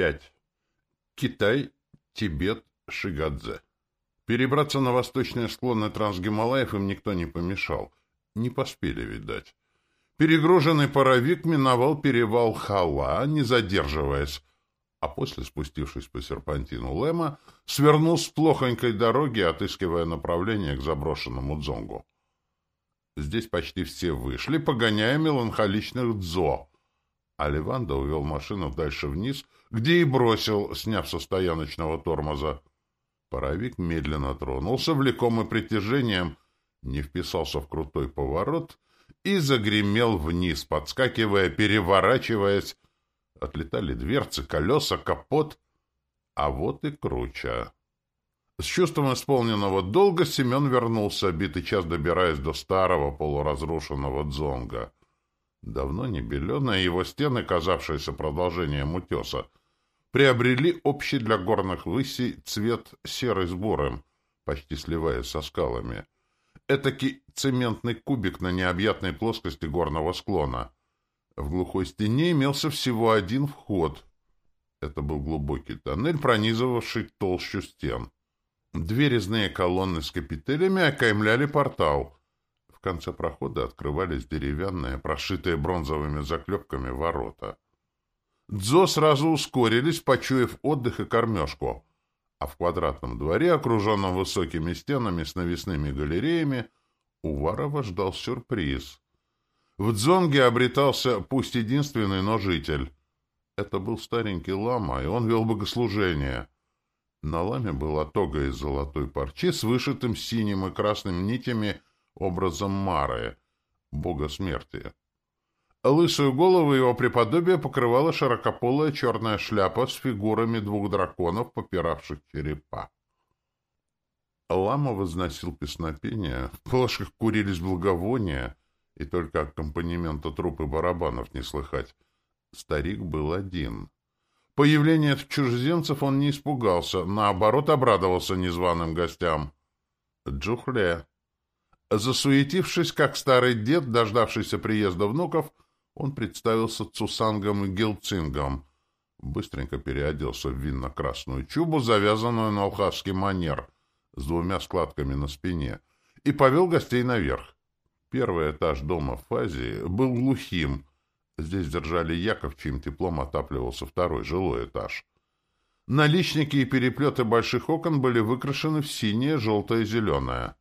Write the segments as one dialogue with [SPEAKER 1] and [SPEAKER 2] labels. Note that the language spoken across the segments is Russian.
[SPEAKER 1] 5. Китай, Тибет, Шигадзе. Перебраться на восточные склоны Трансгималаев им никто не помешал. Не поспели, видать. Перегруженный паровик миновал перевал Хала, не задерживаясь, а после, спустившись по серпантину Лэма, свернул с плохонькой дороги, отыскивая направление к заброшенному дзонгу. Здесь почти все вышли, погоняя меланхоличных дзо, а Леванда увел машину дальше вниз, где и бросил, сняв со стояночного тормоза. Паровик медленно тронулся, влекомый притяжением, не вписался в крутой поворот и загремел вниз, подскакивая, переворачиваясь. Отлетали дверцы, колеса, капот, а вот и круча. С чувством исполненного долга Семен вернулся, битый час добираясь до старого полуразрушенного дзонга. Давно не беленые его стены, казавшиеся продолжением утеса, приобрели общий для горных высей цвет серый с бурым, почти сливаясь со скалами. Этакий цементный кубик на необъятной плоскости горного склона. В глухой стене имелся всего один вход. Это был глубокий тоннель, пронизывавший толщу стен. Две резные колонны с капителями окаймляли портал. В конце прохода открывались деревянные, прошитые бронзовыми заклепками ворота. Дзо сразу ускорились, почуяв отдых и кормежку. А в квадратном дворе, окруженном высокими стенами с навесными галереями, Уварова ждал сюрприз. В Дзонге обретался пусть единственный, но житель. Это был старенький лама, и он вел богослужение — на ламе была тога из золотой парчи с вышитым синим и красным нитями образом Мары, бога смерти. Лысую голову его преподобия покрывала широкополая черная шляпа с фигурами двух драконов, попиравших черепа. Лама возносил песнопение, в плошках курились благовония, и только аккомпанемента трупы барабанов не слыхать. Старик был один — Появление чужеземцев он не испугался, наоборот, обрадовался незваным гостям. Джухле. Засуетившись, как старый дед, дождавшийся приезда внуков, он представился Цусангом и Гелцингом. Быстренько переоделся в винно-красную чубу, завязанную на алхазский манер, с двумя складками на спине, и повел гостей наверх. Первый этаж дома в Фазии был глухим, Здесь держали яков, чьим теплом отапливался второй жилой этаж. Наличники и переплеты больших окон были выкрашены в синее, желтое и зеленое.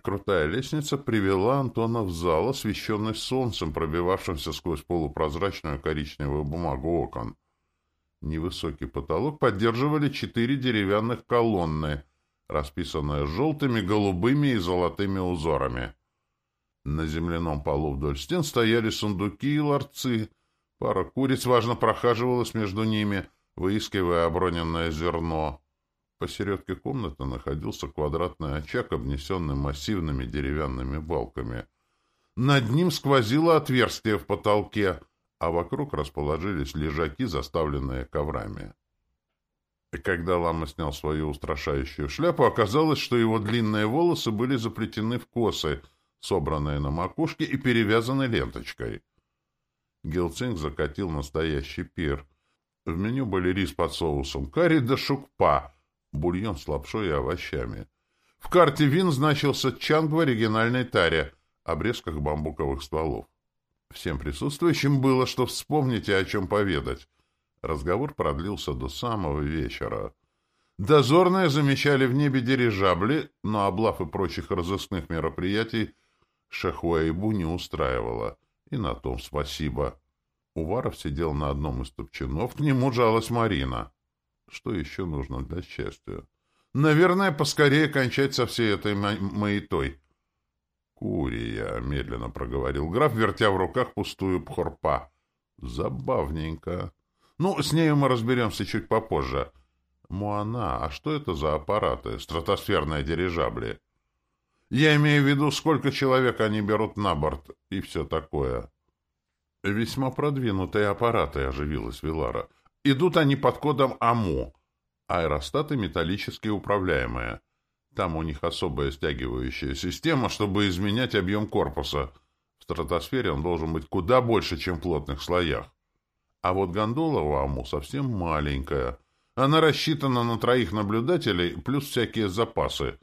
[SPEAKER 1] Крутая лестница привела Антона в зал, освещенный солнцем, пробивавшимся сквозь полупрозрачную коричневую бумагу окон. Невысокий потолок поддерживали четыре деревянных колонны, расписанные желтыми, голубыми и золотыми узорами. На земляном полу вдоль стен стояли сундуки и ларцы. Пара куриц важно прохаживалась между ними, выискивая оброненное зерно. Посередке комнаты находился квадратный очаг, обнесенный массивными деревянными балками. Над ним сквозило отверстие в потолке, а вокруг расположились лежаки, заставленные коврами. И когда лама снял свою устрашающую шляпу, оказалось, что его длинные волосы были заплетены в косы — собранные на макушке и перевязаны ленточкой. Гилцинг закатил настоящий пир. В меню были рис под соусом карри да шукпа, бульон с лапшой и овощами. В карте вин значился чанг в оригинальной таре, обрезках бамбуковых стволов. Всем присутствующим было что вспомнить и о чем поведать. Разговор продлился до самого вечера. Дозорные замечали в небе дирижабли, но облав и прочих разыскных мероприятий Шахуэйбу не устраивало. И на том спасибо. Уваров сидел на одном из топчанов, к нему жалась Марина. Что еще нужно для счастья? Наверное, поскорее кончать со всей этой ма маятой. «Курия», — медленно проговорил граф, вертя в руках пустую пхорпа. «Забавненько. Ну, с нею мы разберемся чуть попозже. Муана, а что это за аппараты? Стратосферные дирижабли?» Я имею в виду, сколько человек они берут на борт и все такое. Весьма продвинутые аппараты, оживилась Вилара. Идут они под кодом АМУ. Аэростаты металлически управляемые. Там у них особая стягивающая система, чтобы изменять объем корпуса. В стратосфере он должен быть куда больше, чем в плотных слоях. А вот гондола у АМУ совсем маленькая. Она рассчитана на троих наблюдателей, плюс всякие запасы.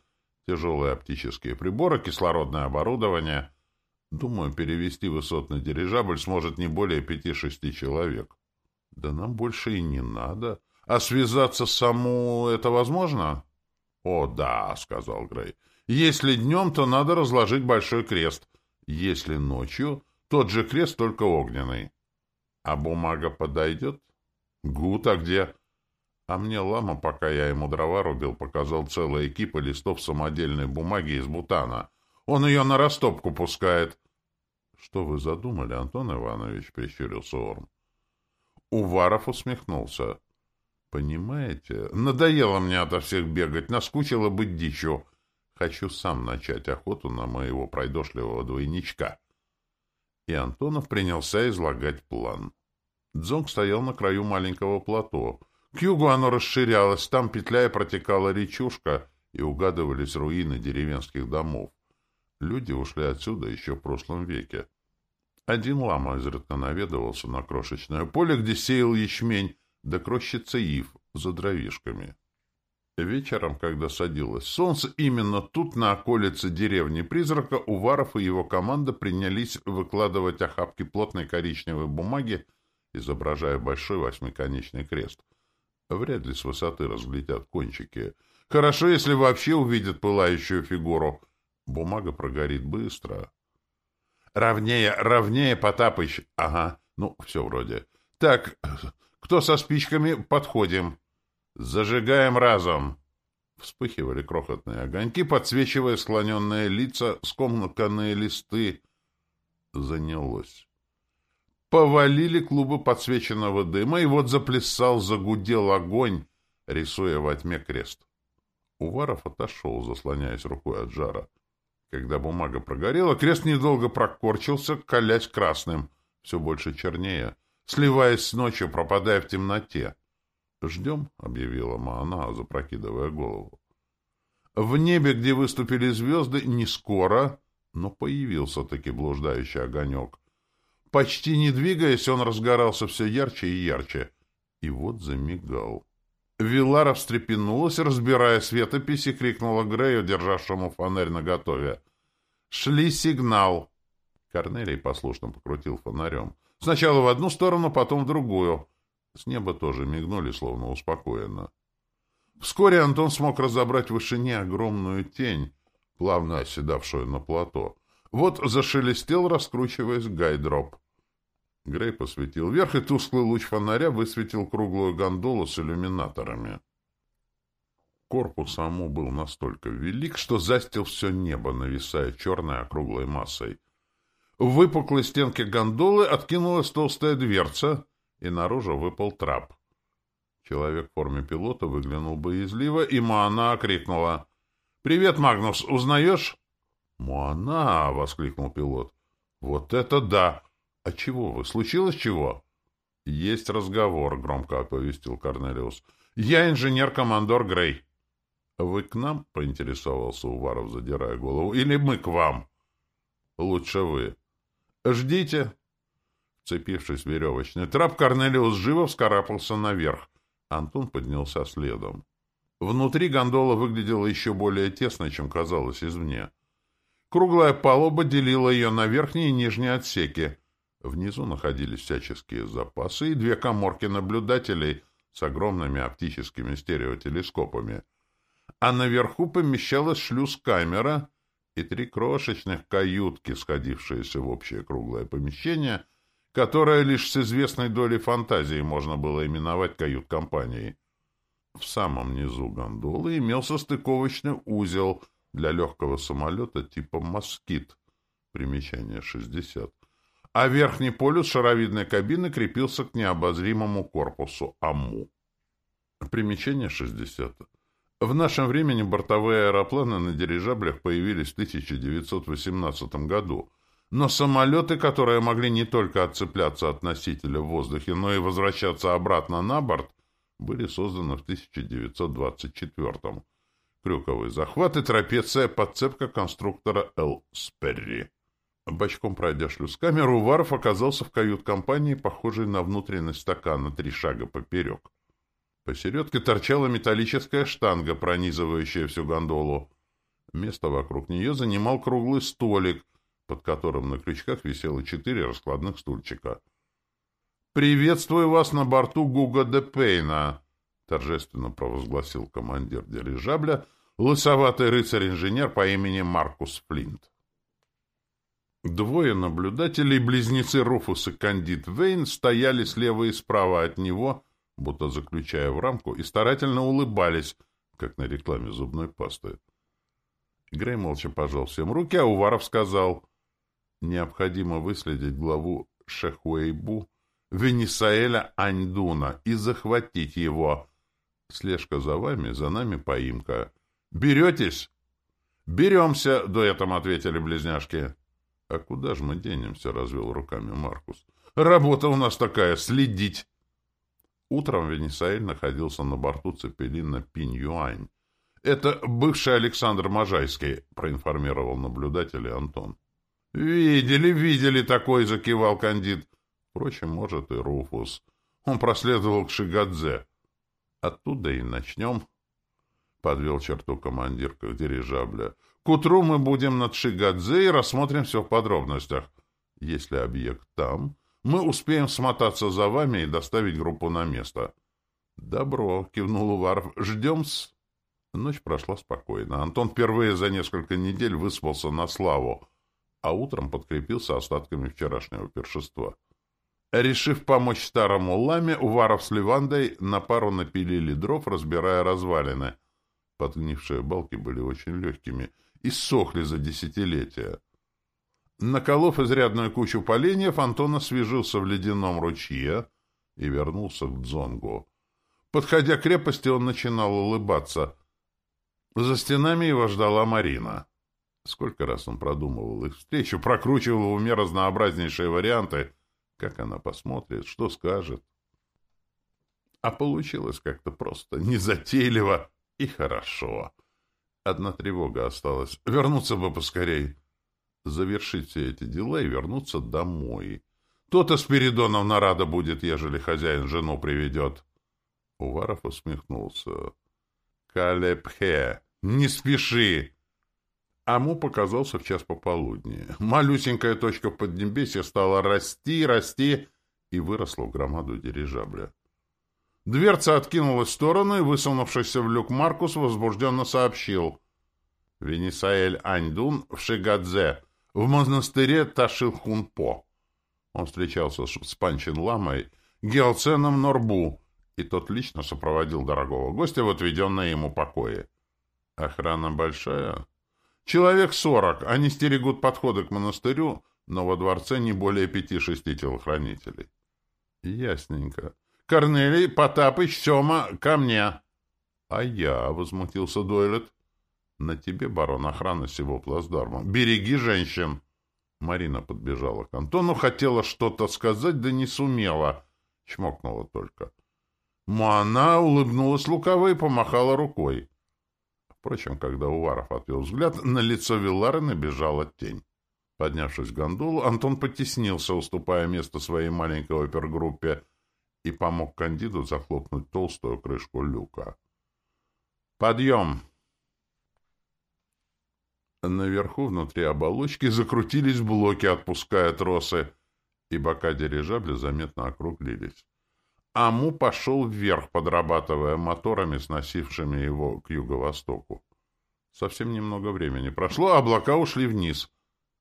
[SPEAKER 1] Тяжелые оптические приборы, кислородное оборудование. Думаю, перевести высотный дирижабль сможет не более пяти-шести человек. Да нам больше и не надо. А связаться саму это возможно? О, да, сказал Грей. Если днем, то надо разложить большой крест. Если ночью, тот же крест, только огненный. А бумага подойдет? Гуд, а где? А мне лама, пока я ему дрова рубил, показал целая экипа листов самодельной бумаги из Бутана. Он ее на растопку пускает. — Что вы задумали, Антон Иванович? — прищурился Орм. Уваров усмехнулся. — Понимаете, надоело мне ото всех бегать, наскучило быть дичью. Хочу сам начать охоту на моего пройдошливого двойничка. И Антонов принялся излагать план. Дзонг стоял на краю маленького плато. К югу оно расширялось, там, петляя, протекала речушка, и угадывались руины деревенских домов. Люди ушли отсюда еще в прошлом веке. Один лама изредка наведывался на крошечное поле, где сеял ячмень, да крощица ив за дровишками. Вечером, когда садилось солнце, именно тут, на околице деревни призрака, Уваров и его команда принялись выкладывать охапки плотной коричневой бумаги, изображая большой восьмиконечный крест. Вряд ли с высоты разглядят кончики. Хорошо, если вообще увидят пылающую фигуру. Бумага прогорит быстро. Равнее, равнее, Потапыч. Ага, ну, все вроде. Так, кто со спичками? Подходим. Зажигаем разом. Вспыхивали крохотные огоньки, подсвечивая склоненные лица, скомканные листы. Занялось. Повалили клубы подсвеченного дыма, и вот заплясал, загудел огонь, рисуя во тьме крест. Уваров отошел, заслоняясь рукой от жара. Когда бумага прогорела, крест недолго прокорчился, колясь красным, все больше чернее, сливаясь с ночью, пропадая в темноте. «Ждем», — объявила Маана, запрокидывая голову. В небе, где выступили звезды, не скоро, но появился-таки блуждающий огонек. Почти не двигаясь, он разгорался все ярче и ярче. И вот замигал. Вилара встрепенулась, разбирая светопись, и крикнула Грею, державшему фонарь наготове. «Шли сигнал!» Корнелий послушно покрутил фонарем. Сначала в одну сторону, потом в другую. С неба тоже мигнули, словно успокоенно. Вскоре Антон смог разобрать в вышине огромную тень, плавно оседавшую на плато. Вот зашелестел, раскручиваясь гайдроп. Грей посветил вверх, и тусклый луч фонаря высветил круглую гондолу с иллюминаторами. Корпус Аму был настолько велик, что застил все небо, нависая черной округлой массой. В выпуклой стенке гондолы откинулась толстая дверца, и наружу выпал трап. Человек в форме пилота выглянул боязливо, и Моана крикнула. — Привет, Магнус, узнаешь? — Моана! — воскликнул пилот. — Вот это да! А чего вы? Случилось чего? — Есть разговор, — громко оповестил Корнелиус. — Я инженер-командор Грей. — Вы к нам? — поинтересовался Уваров, задирая голову. — Или мы к вам? — Лучше вы. — Ждите. Вцепившись в веревочный трап, Корнелиус живо вскарабкался наверх. Антон поднялся следом. Внутри гондола выглядела еще более тесно, чем казалось извне. Круглая палуба делила ее на верхние и нижние отсеки. Внизу находились всяческие запасы и две коморки наблюдателей с огромными оптическими стереотелескопами. А наверху помещалась шлюз-камера и три крошечных каютки, сходившиеся в общее круглое помещение, которое лишь с известной долей фантазии можно было именовать кают-компанией. В самом низу гондолы имелся стыковочный узел для легкого самолета типа «Москит», примечание 60, а верхний полюс шаровидной кабины крепился к необозримому корпусу АМУ. Примечание 60. В нашем времени бортовые аэропланы на дирижаблях появились в 1918 году, но самолеты, которые могли не только отцепляться от носителя в воздухе, но и возвращаться обратно на борт, были созданы в 1924 -м. Крюковый захват и трапеция подцепка конструктора Л. Сперри. Бочком пройдя шлюз-камеру, Уваров оказался в кают-компании, похожей на внутренность стакана три шага поперек. Посередке торчала металлическая штанга, пронизывающая всю гондолу. Место вокруг нее занимал круглый столик, под которым на крючках висело четыре раскладных стульчика. «Приветствую вас на борту Гуга де Пейна», — торжественно провозгласил командир дирижабля, лысоватый рыцарь-инженер по имени Маркус Флинт. Двое наблюдателей, близнецы Руфус и Кандид Вейн, стояли слева и справа от него, будто заключая в рамку, и старательно улыбались, как на рекламе зубной пасты. Грей молча пожал всем руки, а Уваров сказал, «Необходимо выследить главу Шехуэйбу, Венесаэля Аньдуна, и захватить его. Слежка за вами, за нами поимка. Беретесь?» «Беремся», — дуэтом ответили близняшки. — А куда же мы денемся? — развел руками Маркус. — Работа у нас такая — следить. Утром Венесаэль находился на борту Цепелина Пинь-Юань. — Это бывший Александр Можайский, — проинформировал наблюдатель Антон. — Видели, видели такой, — закивал кандид. Впрочем, может, и Руфус. Он проследовал к Шигадзе. Оттуда и начнем, — подвел черту командир дирижабля. К утру мы будем над Шигадзе и рассмотрим все в подробностях. Если объект там, мы успеем смотаться за вами и доставить группу на место. — Добро, — кивнул Уваров. — Ждем-с. Ночь прошла спокойно. Антон впервые за несколько недель выспался на славу, а утром подкрепился остатками вчерашнего першества. Решив помочь старому ламе, Уваров с Ливандой на пару напилили дров, разбирая развалины. Подгнившие балки были очень легкими — и сохли за десятилетия. Наколов изрядную кучу поленьев, Антон освежился в ледяном ручье и вернулся к Дзонгу. Подходя к крепости, он начинал улыбаться. За стенами его ждала Марина. Сколько раз он продумывал их встречу, прокручивал в уме разнообразнейшие варианты. Как она посмотрит, что скажет. А получилось как-то просто незатейливо и хорошо. Одна тревога осталась. Вернуться бы поскорей. Завершить все эти дела и вернуться домой. То-то Спиридонов нарада будет, ежели хозяин жену приведет. Уваров усмехнулся. Калепхе, не спеши! Аму показался в час пополудни. Малюсенькая точка в Поднебесье стала расти, расти и выросла в громаду дирижабля. Дверца откинулась в сторону, и высунувшийся в люк Маркус возбужденно сообщил. Венесаэль Аньдун в Шигадзе, в монастыре Ташилхунпо. Он встречался с Панчин Ламой, Геоценом Норбу, и тот лично сопроводил дорогого гостя в отведенное ему покое. Охрана большая. Человек сорок, они стерегут подходы к монастырю, но во дворце не более пяти-шести телохранителей. Ясненько. Корнелий, Потапыч, Сема, ко мне. — А я, — возмутился Дойлет, — на тебе, барон, охрана всего плацдарма. Береги женщин. Марина подбежала к Антону, хотела что-то сказать, да не сумела. Чмокнула только. Мана улыбнулась лукаво и помахала рукой. Впрочем, когда Уваров отвел взгляд, на лицо Виллары набежала тень. Поднявшись в гондолу, Антон потеснился, уступая место своей маленькой опергруппе, и помог кандиду захлопнуть толстую крышку люка. «Подъем!» Наверху, внутри оболочки, закрутились блоки, отпуская тросы, и бока дирижабля заметно округлились. Аму пошел вверх, подрабатывая моторами, сносившими его к юго-востоку. Совсем немного времени прошло, облака ушли вниз.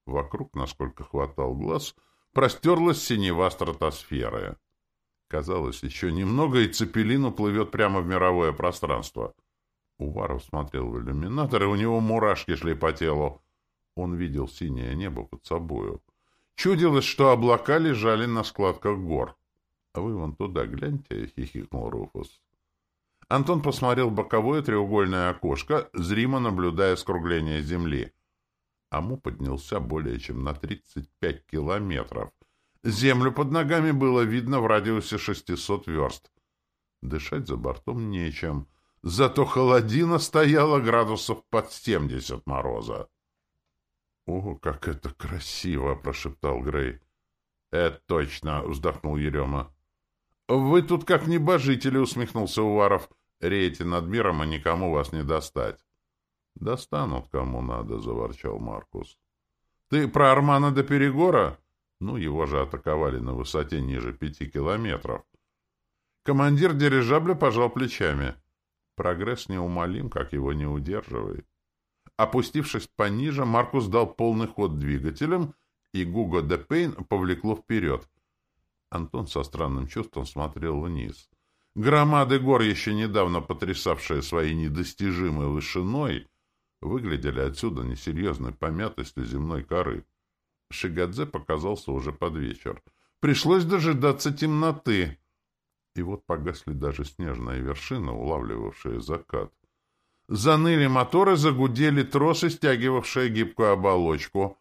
[SPEAKER 1] Вокруг, насколько хватал глаз, простерлась синева стратосферы. Казалось, еще немного, и Цепелин уплывет прямо в мировое пространство. Уваров смотрел в иллюминатор, и у него мурашки шли по телу. Он видел синее небо под собою. Чудилось, что облака лежали на складках гор. — А вы вон туда гляньте, — хихикнул Руфус. Антон посмотрел в боковое треугольное окошко, зримо наблюдая скругление земли. Аму поднялся более чем на 35 километров. Землю под ногами было видно в радиусе 600 верст. Дышать за бортом нечем. Зато холодина стояла градусов под 70 мороза. «О, как это красиво!» — прошептал Грей. «Это точно!» — вздохнул Ерема. «Вы тут как небожители!» — усмехнулся Уваров. «Реете над миром, а никому вас не достать». «Достанут, кому надо», — заворчал Маркус. «Ты про Армана до Перегора?» Ну, его же атаковали на высоте ниже пяти километров. Командир дирижабля пожал плечами. Прогресс неумолим, как его не удерживает. Опустившись пониже, Маркус дал полный ход двигателем, и Гуго де Пейн повлекло вперед. Антон со странным чувством смотрел вниз. Громады гор, еще недавно потрясавшие своей недостижимой вышиной, выглядели отсюда несерьезной помятостью земной коры. Шигадзе показался уже под вечер. Пришлось дожидаться темноты. И вот погасли даже снежные вершины, улавливавшие закат. Заныли моторы, загудели тросы, стягивавшие гибкую оболочку.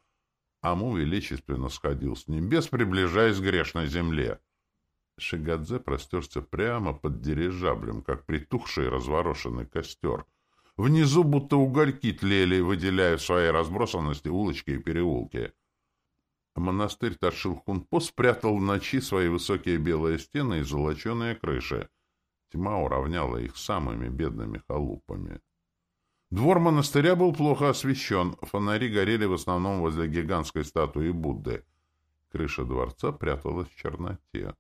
[SPEAKER 1] Аму величественно сходил с небес, приближаясь к грешной земле. Шигадзе простерся прямо под дирижаблем, как притухший разворошенный костер. Внизу будто угольки тлели, выделяя в своей разбросанности улочки и переулки. Монастырь Ташилхунпо спрятал в ночи свои высокие белые стены и золоченые крыши. Тьма уравняла их самыми бедными халупами. Двор монастыря был плохо освещен, фонари горели в основном возле гигантской статуи Будды. Крыша дворца пряталась в черноте.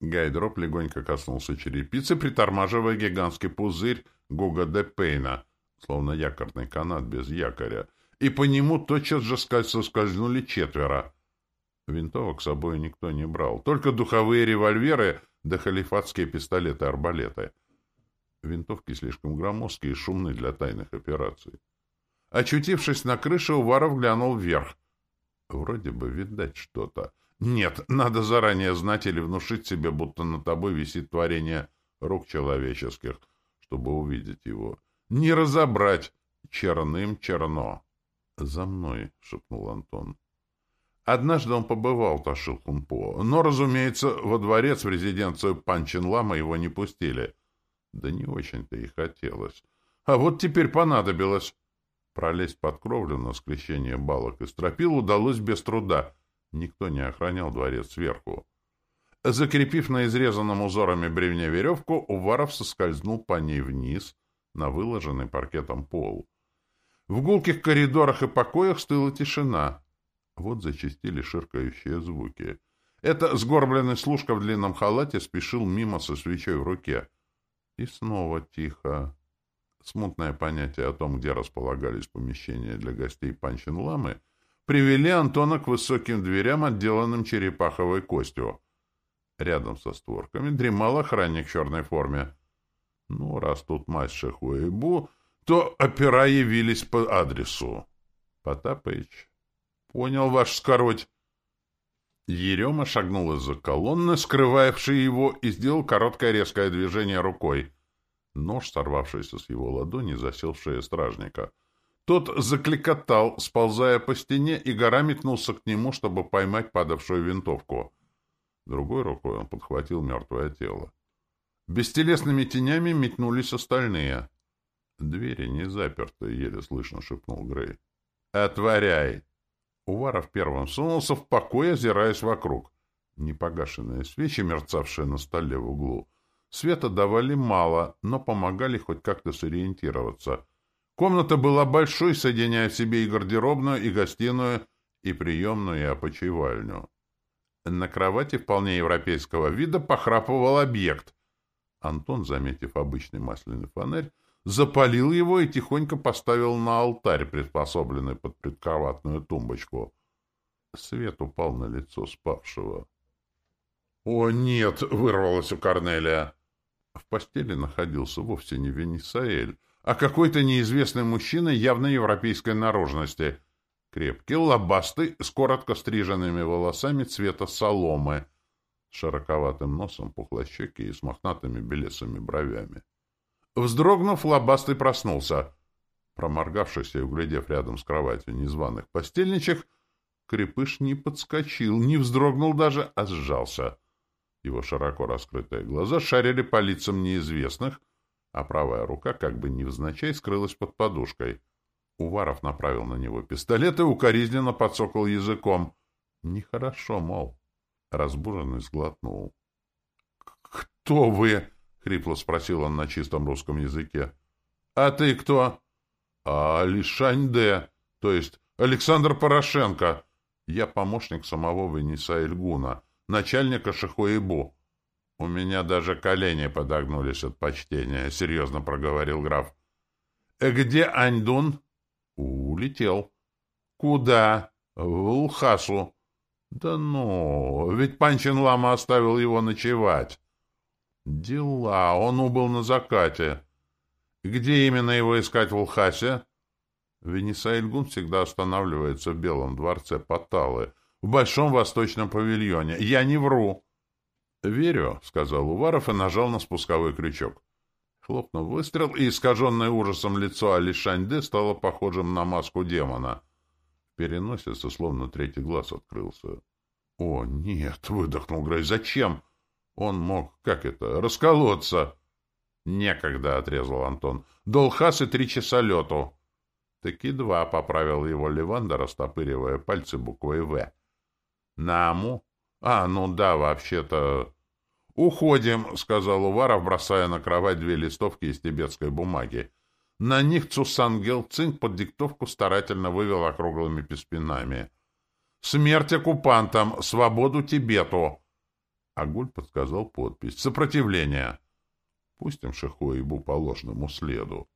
[SPEAKER 1] Гайдроп легонько коснулся черепицы, притормаживая гигантский пузырь Гуга де Пейна, словно якорный канат без якоря, и по нему тотчас же соскользнули четверо. Винтовок с собой никто не брал, только духовые револьверы да халифатские пистолеты-арбалеты — Винтовки слишком громоздкие и шумные для тайных операций. Очутившись на крыше, Уваров глянул вверх. Вроде бы видать что-то. Нет, надо заранее знать или внушить себе, будто над тобой висит творение рук человеческих, чтобы увидеть его. Не разобрать. Черным черно. «За мной», — шепнул Антон. Однажды он побывал в Ташилхунпо, но, разумеется, во дворец в резиденцию Панчин-Лама его не пустили — да не очень-то и хотелось. А вот теперь понадобилось. Пролезть под кровлю на скрещение балок и стропил удалось без труда. Никто не охранял дворец сверху. Закрепив на изрезанном узорами бревне веревку, Уваров соскользнул по ней вниз, на выложенный паркетом пол. В гулких коридорах и покоях стыла тишина. Вот зачастили ширкающие звуки. Это сгорбленный служка в длинном халате спешил мимо со свечой в руке. И снова тихо. Смутное понятие о том, где располагались помещения для гостей Панчин-Ламы, привели Антона к высоким дверям, отделанным черепаховой костью. Рядом со створками дремал охранник в черной форме. Ну, раз тут мать Шехуэбу, то опера явились по адресу. Потапыч. Понял, ваш скороть. Ерема шагнул из-за колонны, скрывавшей его, и сделал короткое резкое движение рукой. Нож, сорвавшийся с его ладони, засел в шее стражника. Тот закликотал, сползая по стене, и гора метнулся к нему, чтобы поймать падавшую винтовку. Другой рукой он подхватил мертвое тело. Бестелесными тенями метнулись остальные. «Двери не заперты», — еле слышно шепнул Грей. «Отворяй!» Уваров первым сунулся в покой, озираясь вокруг. Непогашенные свечи, мерцавшие на столе в углу. Света давали мало, но помогали хоть как-то сориентироваться. Комната была большой, соединяя в себе и гардеробную, и гостиную, и приемную, и опочивальню. На кровати вполне европейского вида похрапывал объект. Антон, заметив обычный масляный фонарь, запалил его и тихонько поставил на алтарь, приспособленный под предкроватную тумбочку. Свет упал на лицо спавшего. «О, нет!» — вырвалось у Корнелия. В постели находился вовсе не Венесаэль, а какой-то неизвестный мужчина явно европейской наружности. Крепкий, лобастый, с коротко стриженными волосами цвета соломы, с широковатым носом, пухлощекий и с мохнатыми белесыми бровями. Вздрогнув, лобастый проснулся. Проморгавшись и углядев рядом с кроватью незваных постельничек, крепыш не подскочил, не вздрогнул даже, а сжался. Его широко раскрытые глаза шарили по лицам неизвестных, а правая рука как бы невзначай скрылась под подушкой. Уваров направил на него пистолет и укоризненно подсокал языком. Нехорошо, мол. Разбуженный сглотнул. — Кто вы? — хрипло спросил он на чистом русском языке. — А ты кто? — А Лишаньде, то есть Александр Порошенко. Я помощник самого Вениса Ильгуна, начальника Шихуебу. — У меня даже колени подогнулись от почтения, — серьезно проговорил граф. — Где Аньдун? — Улетел. — Куда? — В Лхасу. — Да ну, ведь Панчин Лама оставил его ночевать. — Дела, он убыл на закате. — Где именно его искать в Лхасе? Венесаильгун всегда останавливается в Белом дворце Паталы, в Большом Восточном павильоне. Я не вру. — Верю, — сказал Уваров и нажал на спусковой крючок. Хлопнул выстрел, и искаженное ужасом лицо Алишаньде стало похожим на маску демона. В переносице словно третий глаз открылся. — О, нет, — выдохнул Грей, — зачем? Он мог, как это, расколоться. — Некогда, — отрезал Антон. — Долхас и три часа лету. — Таки два, — поправил его Леванда, растопыривая пальцы буквой «В». — Наму? А, ну да, вообще-то... — Уходим, — сказал Уваров, бросая на кровать две листовки из тибетской бумаги. На них Цусангел Цинк под диктовку старательно вывел округлыми песпинами. «Смерть оккупантам! Свободу Тибету!» Агуль подсказал подпись. «Сопротивление!» «Пустим Шихуэйбу по ложному следу».